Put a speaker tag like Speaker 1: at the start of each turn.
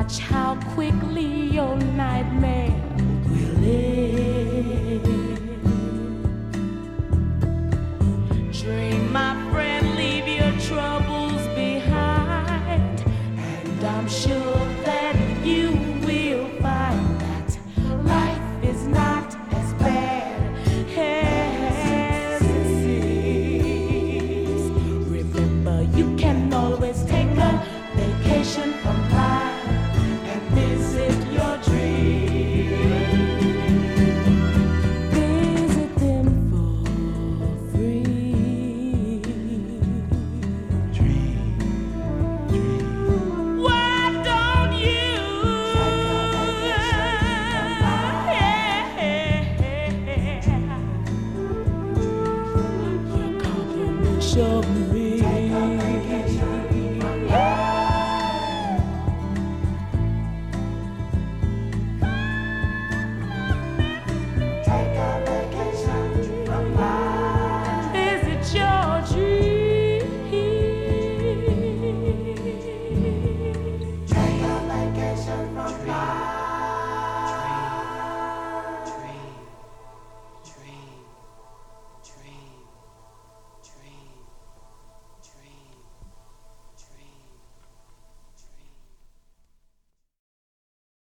Speaker 1: watch how quickly your nightmare will end. show me.